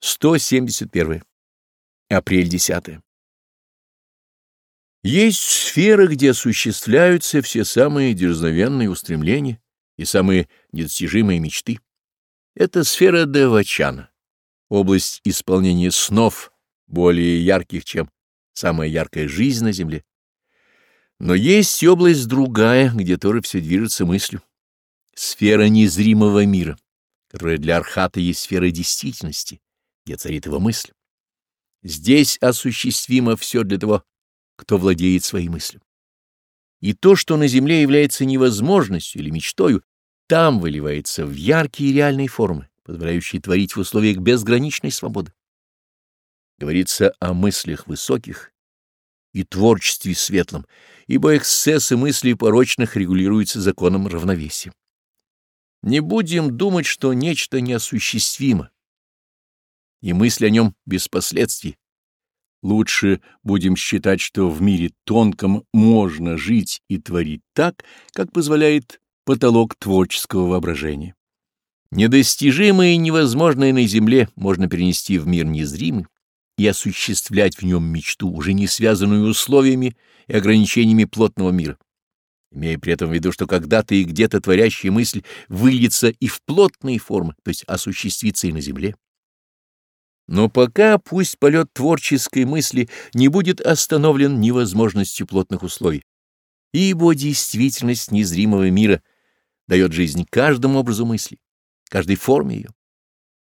171. Апрель 10. Есть сферы, где осуществляются все самые дерзновенные устремления и самые недостижимые мечты. Это сфера Девачана, область исполнения снов, более ярких, чем самая яркая жизнь на Земле. Но есть и область другая, где тоже все движется мыслью. Сфера незримого мира, которая для Архата есть сфера действительности где царит его мысль. Здесь осуществимо все для того, кто владеет своей мыслью. И то, что на земле является невозможностью или мечтою, там выливается в яркие реальные формы, позволяющие творить в условиях безграничной свободы. Говорится о мыслях высоких и творчестве светлом, ибо эксцессы мыслей порочных регулируются законом равновесия. Не будем думать, что нечто неосуществимо, и мысль о нем без последствий. Лучше будем считать, что в мире тонком можно жить и творить так, как позволяет потолок творческого воображения. Недостижимое и невозможное на земле можно перенести в мир незримый и осуществлять в нем мечту, уже не связанную условиями и ограничениями плотного мира. Имея при этом в виду, что когда-то и где-то творящая мысль выльется и в плотные формы, то есть осуществится и на земле. Но пока пусть полет творческой мысли не будет остановлен невозможностью плотных условий, ибо действительность незримого мира дает жизнь каждому образу мысли, каждой форме ее.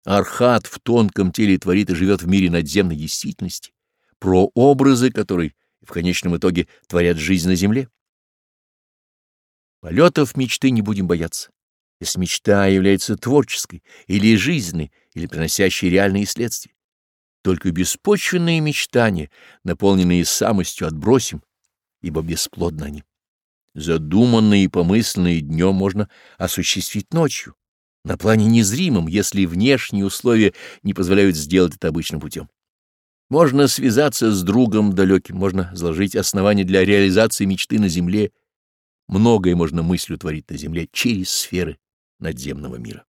Архат в тонком теле творит и живет в мире надземной действительности, прообразы которые в конечном итоге творят жизнь на земле. Полетов мечты не будем бояться, если мечта является творческой или жизненной, или приносящей реальные следствия только беспочвенные мечтания, наполненные самостью, отбросим, ибо бесплодны они. Задуманные и помысленные днем можно осуществить ночью, на плане незримом, если внешние условия не позволяют сделать это обычным путем. Можно связаться с другом далеким, можно заложить основания для реализации мечты на земле. Многое можно мыслью творить на земле через сферы надземного мира.